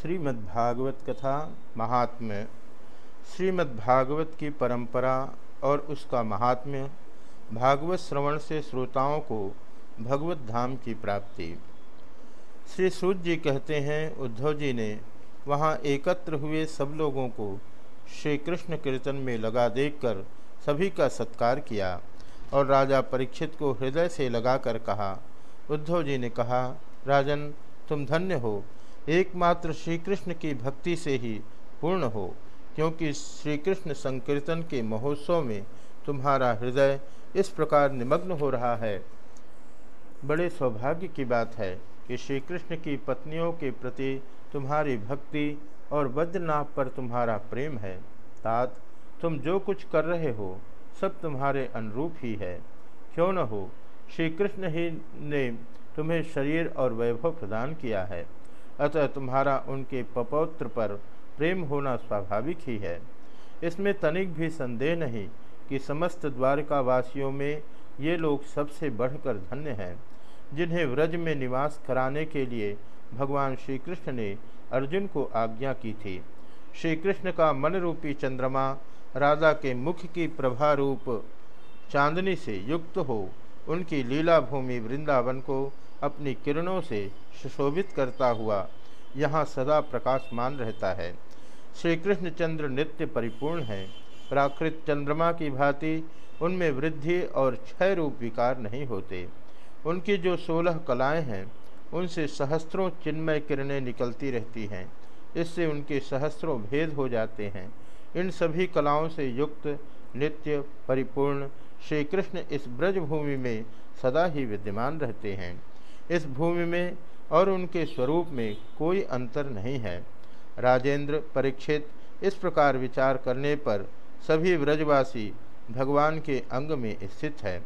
श्रीमद्भागवत कथा महात्म्य। श्रीमद्भागवत की परंपरा और उसका महात्म्य भागवत श्रवण से श्रोताओं को भगवत धाम की प्राप्ति। श्री सूत जी कहते हैं, उद्धव जी ने वहाँ एकत्र हुए सब लोगों को श्री कृष्ण कीर्तन में लगा देखकर सभी का सत्कार किया और राजा परीक्षित को हृदय से लगाकर कहा, उद्धव जी ने कहा, राजन, तुम धन्य हो एकमात्र श्री कृष्ण की भक्ति से ही पूर्ण हो, क्योंकि श्री कृष्ण संकीर्तन के महोत्सव में तुम्हारा हृदय इस प्रकार निमग्न हो रहा है। बड़े सौभाग्य की बात है कि श्री कृष्ण की पत्नियों के प्रति तुम्हारी भक्ति और बद्रनाथ पर तुम्हारा प्रेम है। तात, तुम जो कुछ कर रहे हो, सब तुम्हारे अनुरूप ही है। क्यों न हो श्री कृष्ण ही ने तुम्हें शरीर और वैभव प्रदान किया है। अतः तुम्हारा उनके पपौत्र पर प्रेम होना स्वाभाविक ही है। इसमें तनिक भी संदेह नहीं कि समस्त द्वारका वासियों में ये लोग सबसे बढ़कर धन्य हैं, जिन्हें व्रज में निवास कराने के लिए भगवान श्री कृष्ण ने अर्जुन को आज्ञा की थी। श्री कृष्ण का मन रूपी चंद्रमा राधा के मुख की प्रभा रूप चांदनी से युक्त हो, उनकी लीला भूमि वृंदावन को अपनी किरणों से सुशोभित करता हुआ यहाँ सदा प्रकाशमान रहता है। श्री कृष्णचंद्र नित्य परिपूर्ण है। प्राकृत चंद्रमा की भांति उनमें वृद्धि और क्षय रूप विकार नहीं होते। उनकी जो सोलह कलाएँ हैं, उनसे सहस्त्रों चिन्मय किरणें निकलती रहती हैं। इससे उनके सहस्त्रों भेद हो जाते हैं। इन सभी कलाओं से युक्त, नित्य, परिपूर्ण श्री कृष्ण इस ब्रजभूमि में सदा ही विद्यमान रहते हैं। इस भूमि में और उनके स्वरूप में कोई अंतर नहीं है। राजेंद्र परीक्षित इस प्रकार विचार करने पर सभी व्रजवासी भगवान के अंग में स्थित है।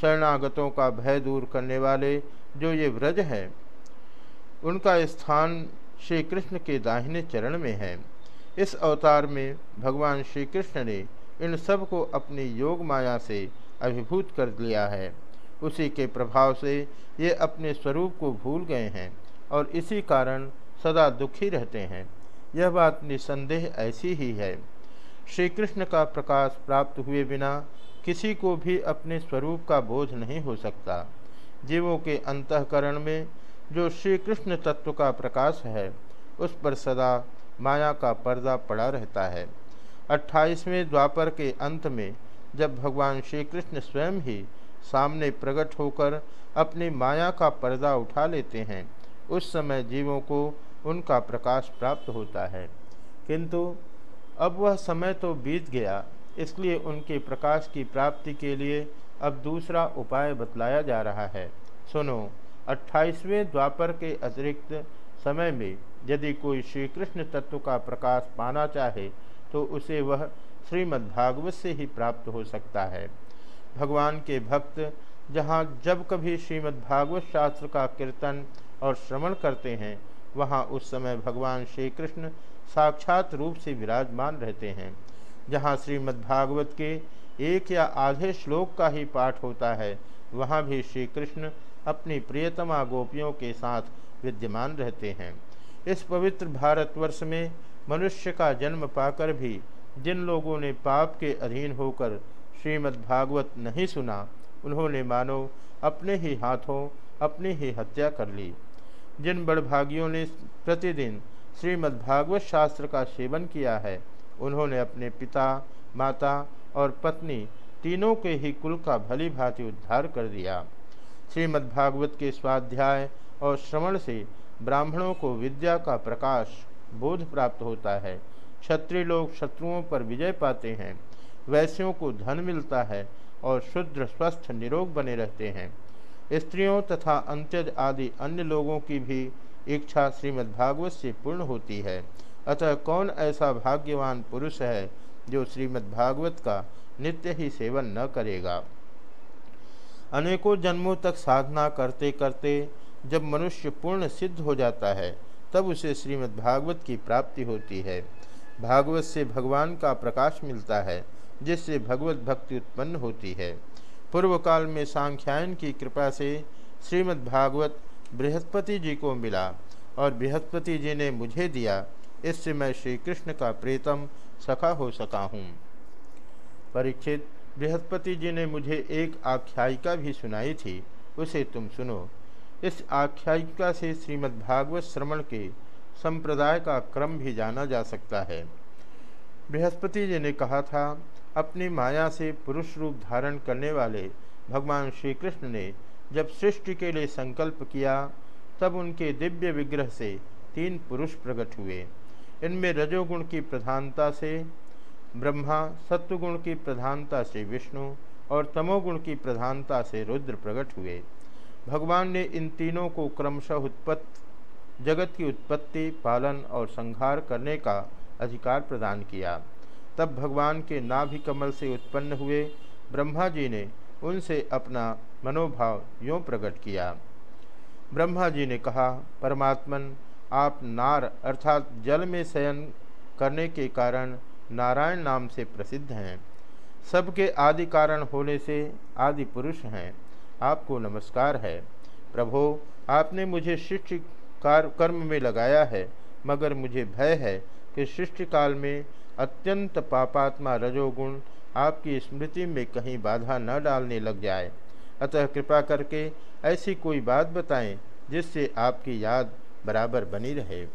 शरणागतों का भय दूर करने वाले जो ये व्रज हैं, उनका स्थान श्री कृष्ण के दाहिने चरण में है। इस अवतार में भगवान श्री कृष्ण ने इन सबको अपनी योग माया से अभिभूत कर लिया है। उसी के प्रभाव से ये अपने स्वरूप को भूल गए हैं और इसी कारण सदा दुखी रहते हैं। यह बात निसंदेह ऐसी ही है। श्री कृष्ण का प्रकाश प्राप्त हुए बिना किसी को भी अपने स्वरूप का बोध नहीं हो सकता। जीवों के अंतकरण में जो श्री कृष्ण तत्व का प्रकाश है, उस पर सदा माया का पर्दा पड़ा रहता है। अट्ठाईसवें द्वापर के अंत में जब भगवान श्री कृष्ण स्वयं ही सामने प्रकट होकर अपनी माया का पर्दा उठा लेते हैं। उस समय जीवों को उनका प्रकाश प्राप्त होता है। किंतु अब वह समय तो बीत गया, इसलिए उनके प्रकाश की प्राप्ति के लिए अब दूसरा उपाय बतलाया जा रहा है। सुनो, अट्ठाईसवें द्वापर के अतिरिक्त समय में यदि कोई श्री कृष्ण तत्व का प्रकाश पाना चाहे तो उसे वह श्रीमद्भागवत से ही प्राप्त हो सकता है। भगवान के भक्त, जहाँ जब कभी श्रीमद्भागवत शास्त्र का कीर्तन और श्रवण करते हैं, वहाँ उस समय भगवान श्री कृष्ण साक्षात रूप से विराजमान रहते हैं। जहाँ श्रीमद्भागवत के एक या आधे श्लोक का ही पाठ होता है, वहाँ भी श्री कृष्ण अपनी प्रियतमा गोपियों के साथ विद्यमान रहते हैं। इस पवित्र भारतवर्ष में मनुष्य का जन्म पाकर भी जिन लोगों ने पाप के अधीन होकर श्रीमद्भागवत नहीं सुना, उन्होंने मानो अपने ही हाथों अपनी ही हत्या कर ली। जिन बड़भागियों ने प्रतिदिन श्रीमद्भागवत शास्त्र का सेवन किया है, उन्होंने अपने पिता, माता और पत्नी तीनों के ही कुल का भली भांति उद्धार कर दिया। श्रीमद्भागवत के स्वाध्याय और श्रवण से ब्राह्मणों को विद्या का प्रकाश, बोध प्राप्त होता है। क्षत्रिय लोग शत्रुओं पर विजय पाते हैं। वैश्यों को धन मिलता है और शुद्र, स्वस्थ, निरोग बने रहते हैं। स्त्रियों तथा अंत्यज आदि अन्य लोगों की भी इच्छा श्रीमद्भागवत से पूर्ण होती है। अतः कौन ऐसा भाग्यवान पुरुष है जो श्रीमद्भागवत का नित्य ही सेवन न करेगा? अनेकों जन्मों तक साधना करते करते जब मनुष्य पूर्ण सिद्ध हो जाता है, तब उसे श्रीमद्भागवत की प्राप्ति होती है। भागवत से भगवान का प्रकाश मिलता है। जिससे भगवत भक्ति उत्पन्न होती है। पूर्व काल में सांख्यायन की कृपा से श्रीमद्भागवत बृहस्पति जी को मिला और बृहस्पति जी ने मुझे दिया, इससे मैं श्री कृष्ण का प्रीतम सखा हो सका हूँ। परीक्षित, बृहस्पति जी ने मुझे एक आख्यायिका भी सुनाई थी, उसे तुम सुनो। इस आख्यायिका से श्रीमद्भागवत श्रवण के संप्रदाय का क्रम भी जाना जा सकता है। बृहस्पति जी ने कहा था अपनी माया से पुरुष रूप धारण करने वाले भगवान श्री कृष्ण ने जब सृष्टि के लिए संकल्प किया, तब उनके दिव्य विग्रह से तीन पुरुष प्रकट हुए। इनमें रजोगुण की प्रधानता से, ब्रह्मा सत्वगुण की प्रधानता से विष्णु और तमोगुण की प्रधानता से रुद्र प्रकट हुए। भगवान ने इन तीनों को क्रमशः उत्पत्ति, जगत की उत्पत्ति, पालन और संहार करने का अधिकार प्रदान किया। तब भगवान के नाभि कमल से उत्पन्न हुए ब्रह्मा जी ने उनसे अपना मनोभाव यों प्रकट किया। ब्रह्मा जी ने कहा, परमात्मन, आप नार अर्थात जल में शयन करने के कारण नारायण नाम से प्रसिद्ध हैं। सबके आदि कारण होने से आदि पुरुष हैं। आपको नमस्कार है। प्रभो, आपने मुझे शिष्ट कर्म में लगाया है, मगर मुझे भय है कि सृष्टि काल में अत्यंत पापात्मा रजोगुण आपकी स्मृति में कहीं बाधा न डालने लग जाए। अतः कृपा करके ऐसी कोई बात बताएँ जिससे आपकी याद बराबर बनी रहे।